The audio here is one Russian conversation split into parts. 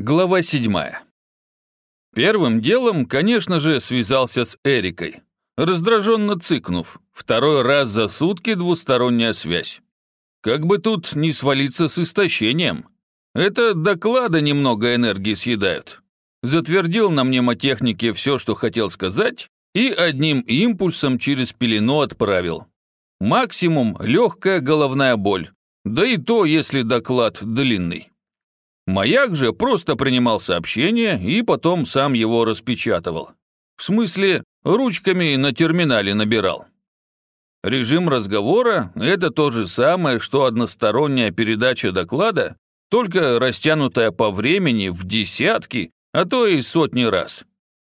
Глава седьмая. Первым делом, конечно же, связался с Эрикой. Раздраженно цыкнув, второй раз за сутки двусторонняя связь. Как бы тут не свалиться с истощением. Это доклады немного энергии съедают. Затвердил на мнемотехнике все, что хотел сказать, и одним импульсом через пелену отправил. Максимум легкая головная боль, да и то, если доклад длинный. Маяк же просто принимал сообщение и потом сам его распечатывал. В смысле, ручками на терминале набирал. Режим разговора – это то же самое, что односторонняя передача доклада, только растянутая по времени в десятки, а то и сотни раз.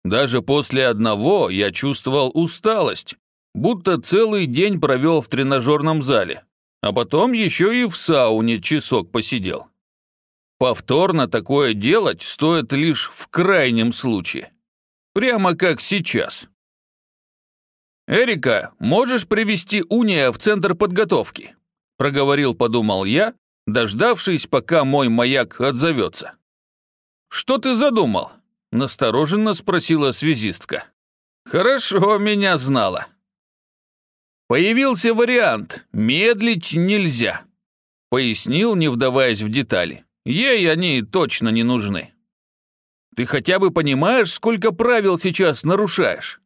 Даже после одного я чувствовал усталость, будто целый день провел в тренажерном зале, а потом еще и в сауне часок посидел. Повторно такое делать стоит лишь в крайнем случае. Прямо как сейчас. «Эрика, можешь привести Уния в центр подготовки?» Проговорил, подумал я, дождавшись, пока мой маяк отзовется. «Что ты задумал?» Настороженно спросила связистка. «Хорошо меня знала». Появился вариант «медлить нельзя», пояснил, не вдаваясь в детали. Ей они точно не нужны. Ты хотя бы понимаешь, сколько правил сейчас нарушаешь?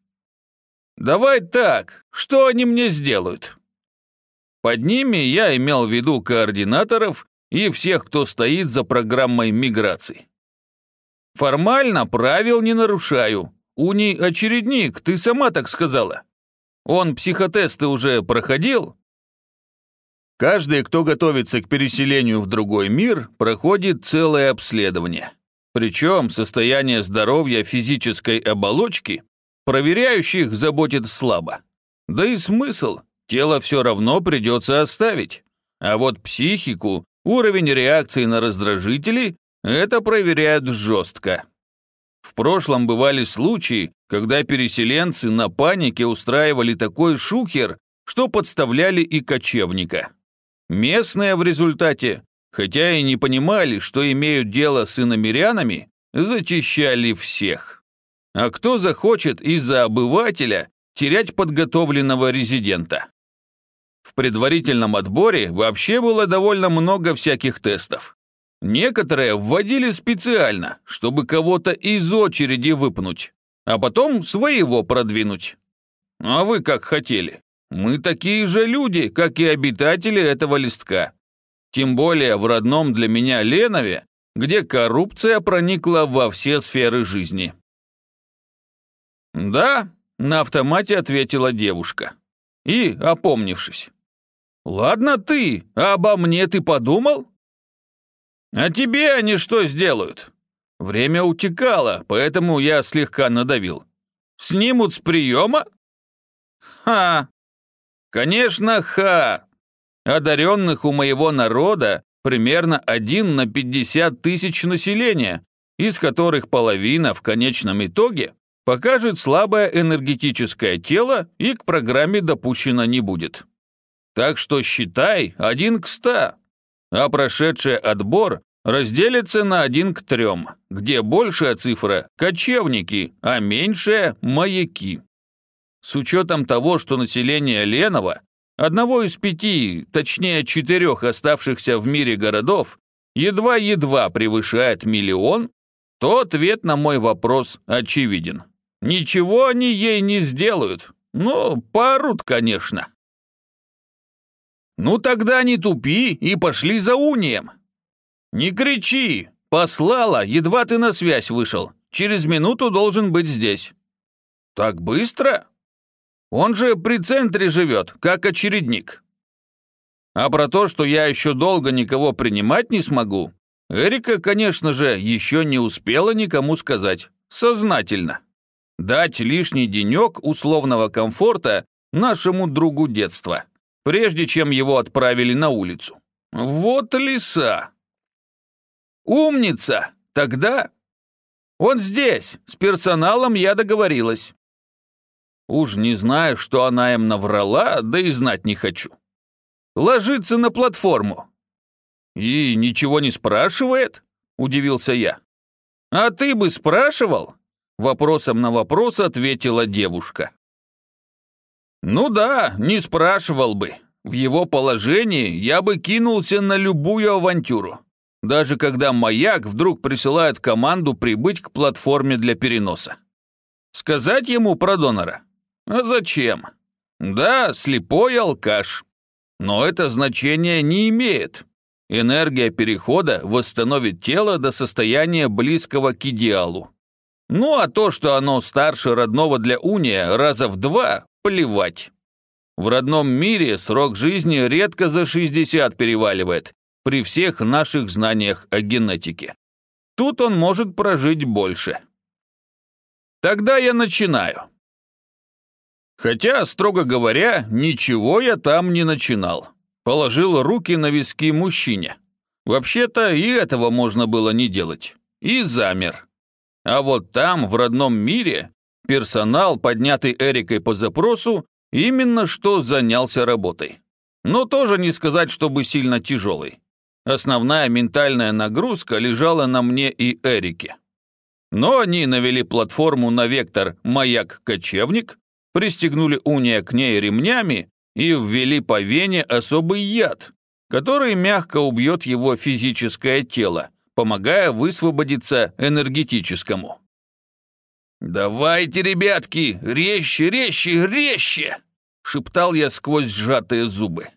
Давай так, что они мне сделают? Под ними я имел в виду координаторов и всех, кто стоит за программой миграции. Формально правил не нарушаю. Уни очередник, ты сама так сказала. Он психотесты уже проходил? Каждый, кто готовится к переселению в другой мир, проходит целое обследование. Причем состояние здоровья физической оболочки проверяющих заботит слабо. Да и смысл, тело все равно придется оставить. А вот психику, уровень реакции на раздражители – это проверяют жестко. В прошлом бывали случаи, когда переселенцы на панике устраивали такой шухер, что подставляли и кочевника. Местные в результате, хотя и не понимали, что имеют дело с иномерянами, зачищали всех. А кто захочет из-за обывателя терять подготовленного резидента? В предварительном отборе вообще было довольно много всяких тестов. Некоторые вводили специально, чтобы кого-то из очереди выпнуть, а потом своего продвинуть. А вы как хотели? Мы такие же люди, как и обитатели этого листка. Тем более в родном для меня Ленове, где коррупция проникла во все сферы жизни. «Да», — на автомате ответила девушка. И, опомнившись. «Ладно ты, а обо мне ты подумал?» «А тебе они что сделают?» Время утекало, поэтому я слегка надавил. «Снимут с приема?» «Ха, Конечно, ха! Одаренных у моего народа примерно один на 50 тысяч населения, из которых половина в конечном итоге покажет слабое энергетическое тело и к программе допущено не будет. Так что считай один к ста, а прошедший отбор разделится на один к трем, где большая цифра – кочевники, а меньшая – маяки. С учетом того, что население Ленова, одного из пяти, точнее четырех оставшихся в мире городов, едва-едва превышает миллион, то ответ на мой вопрос очевиден. Ничего они ей не сделают. Ну, порут, конечно. Ну тогда не тупи и пошли за унием. Не кричи, послала, едва ты на связь вышел. Через минуту должен быть здесь. Так быстро? Он же при центре живет, как очередник. А про то, что я еще долго никого принимать не смогу, Эрика, конечно же, еще не успела никому сказать. Сознательно. Дать лишний денек условного комфорта нашему другу детства, прежде чем его отправили на улицу. Вот лиса. Умница. Тогда... Он здесь, с персоналом я договорилась. Уж не знаю, что она им наврала, да и знать не хочу. Ложится на платформу. И ничего не спрашивает? Удивился я. А ты бы спрашивал? Вопросом на вопрос ответила девушка. Ну да, не спрашивал бы. В его положении я бы кинулся на любую авантюру. Даже когда маяк вдруг присылает команду прибыть к платформе для переноса. Сказать ему про донора? А зачем? Да, слепой алкаш. Но это значение не имеет. Энергия перехода восстановит тело до состояния близкого к идеалу. Ну а то, что оно старше родного для уния раза в два, плевать. В родном мире срок жизни редко за 60 переваливает, при всех наших знаниях о генетике. Тут он может прожить больше. Тогда я начинаю. Хотя, строго говоря, ничего я там не начинал. Положил руки на виски мужчине. Вообще-то и этого можно было не делать. И замер. А вот там, в родном мире, персонал, поднятый Эрикой по запросу, именно что занялся работой. Но тоже не сказать, чтобы сильно тяжелый. Основная ментальная нагрузка лежала на мне и Эрике. Но они навели платформу на вектор «Маяк-кочевник», пристегнули уния к ней ремнями и ввели по вене особый яд, который мягко убьет его физическое тело, помогая высвободиться энергетическому. «Давайте, ребятки, резче, резче, резче!» — шептал я сквозь сжатые зубы.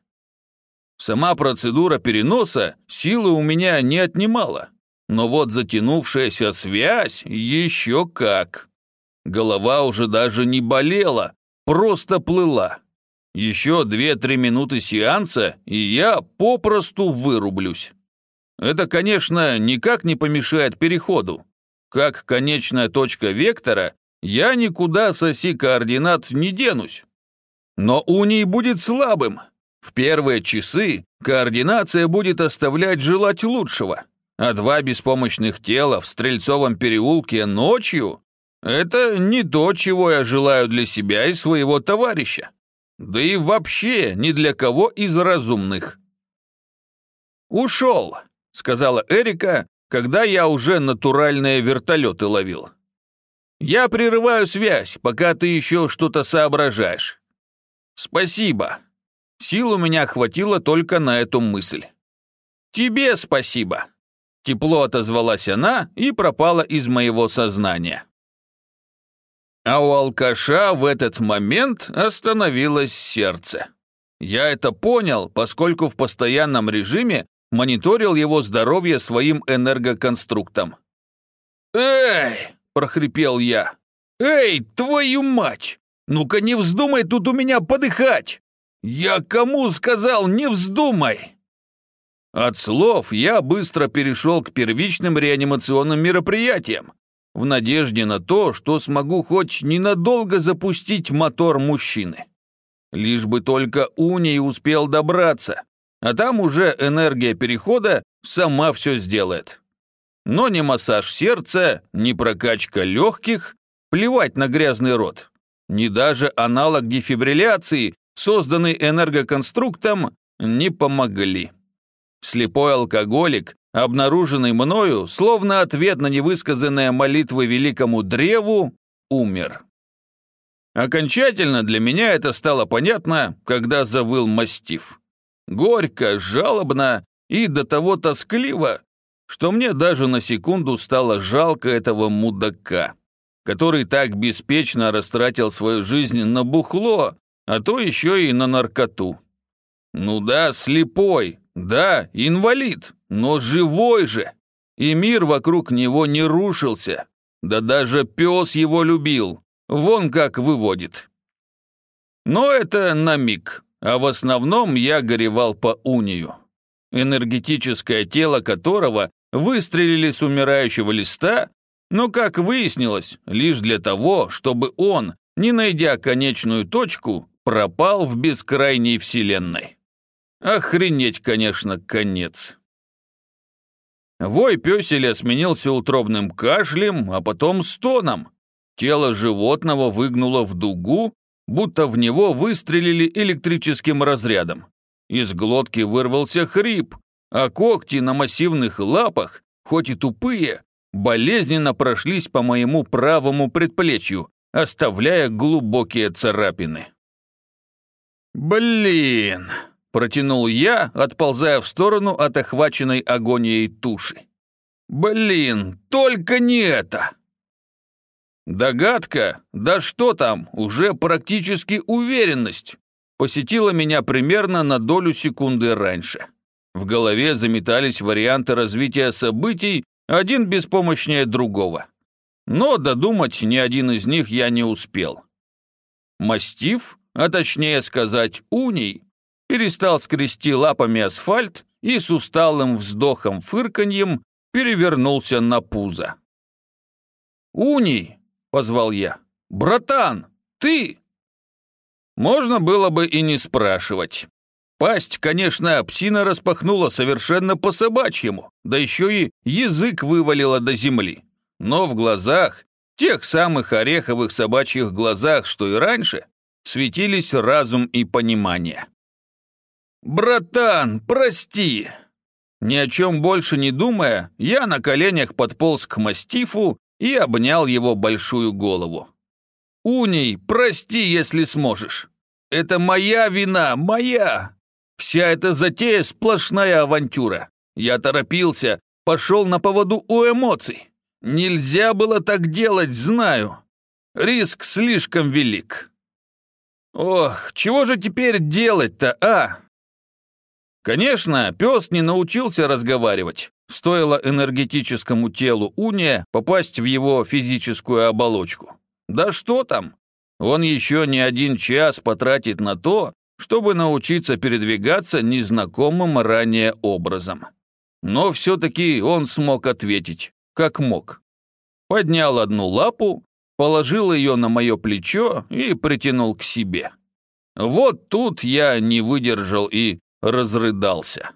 Сама процедура переноса силы у меня не отнимала, но вот затянувшаяся связь еще как. Голова уже даже не болела, просто плыла. Еще две-три минуты сеанса, и я попросту вырублюсь. Это, конечно, никак не помешает переходу. Как конечная точка вектора, я никуда с оси координат не денусь. Но уний будет слабым. В первые часы координация будет оставлять желать лучшего. А два беспомощных тела в Стрельцовом переулке ночью это не то, чего я желаю для себя и своего товарища. Да и вообще ни для кого из разумных. «Ушел», — сказала Эрика, когда я уже натуральные вертолеты ловил. «Я прерываю связь, пока ты еще что-то соображаешь». «Спасибо». Сил у меня хватило только на эту мысль. «Тебе спасибо». Тепло отозвалась она и пропала из моего сознания. А у алкаша в этот момент остановилось сердце. Я это понял, поскольку в постоянном режиме мониторил его здоровье своим энергоконструктом. «Эй!» – прохрипел я. «Эй, твою мать! Ну-ка не вздумай тут у меня подыхать! Я кому сказал, не вздумай!» От слов я быстро перешел к первичным реанимационным мероприятиям, в надежде на то, что смогу хоть ненадолго запустить мотор мужчины. Лишь бы только Уний успел добраться, а там уже энергия перехода сама все сделает. Но ни массаж сердца, ни прокачка легких, плевать на грязный рот, ни даже аналог дефибрилляции, созданный энергоконструктом, не помогли. Слепой алкоголик обнаруженный мною, словно ответ на невысказанные молитвы великому древу, умер. Окончательно для меня это стало понятно, когда завыл мастиф. Горько, жалобно и до того тоскливо, что мне даже на секунду стало жалко этого мудака, который так беспечно растратил свою жизнь на бухло, а то еще и на наркоту. Ну да, слепой, да, инвалид, но живой же. И мир вокруг него не рушился. Да даже пес его любил. Вон как выводит. Но это на миг, а в основном я горевал по унию. Энергетическое тело которого выстрелили с умирающего листа, но, как выяснилось, лишь для того, чтобы он, не найдя конечную точку, пропал в бескрайней вселенной. Охренеть, конечно, конец. Вой пёселя сменился утробным кашлем, а потом стоном. Тело животного выгнуло в дугу, будто в него выстрелили электрическим разрядом. Из глотки вырвался хрип, а когти на массивных лапах, хоть и тупые, болезненно прошлись по моему правому предплечью, оставляя глубокие царапины. «Блин!» – протянул я, отползая в сторону от охваченной агонией туши. «Блин, только не это!» Догадка, да что там, уже практически уверенность, посетила меня примерно на долю секунды раньше. В голове заметались варианты развития событий, один беспомощнее другого. Но додумать ни один из них я не успел. Мастиф, а точнее сказать уний, перестал скрести лапами асфальт и с усталым вздохом-фырканьем перевернулся на пузо. «Уний!» — позвал я. «Братан, ты!» Можно было бы и не спрашивать. Пасть, конечно, псина распахнула совершенно по-собачьему, да еще и язык вывалила до земли. Но в глазах, тех самых ореховых собачьих глазах, что и раньше, светились разум и понимание. «Братан, прости!» Ни о чем больше не думая, я на коленях подполз к мастифу и обнял его большую голову. «Уний, прости, если сможешь. Это моя вина, моя. Вся эта затея сплошная авантюра. Я торопился, пошел на поводу у эмоций. Нельзя было так делать, знаю. Риск слишком велик. Ох, чего же теперь делать-то, а? Конечно, пес не научился разговаривать. Стоило энергетическому телу уния попасть в его физическую оболочку. Да что там? Он еще не один час потратит на то, чтобы научиться передвигаться незнакомым ранее образом. Но все-таки он смог ответить, как мог. Поднял одну лапу, положил ее на мое плечо и притянул к себе. Вот тут я не выдержал и разрыдался.